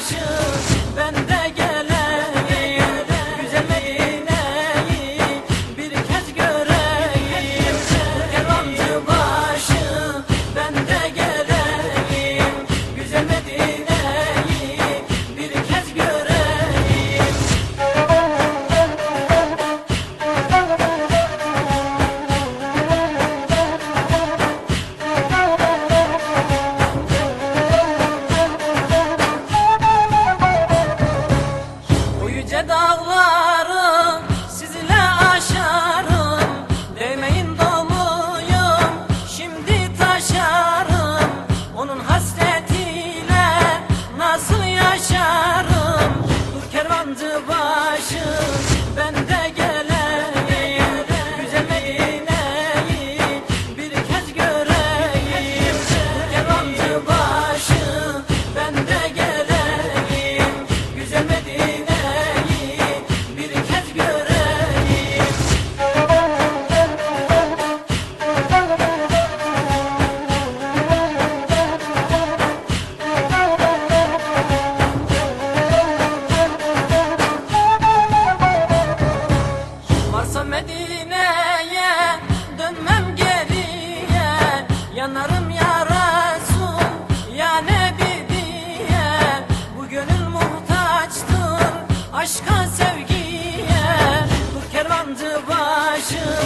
passion passion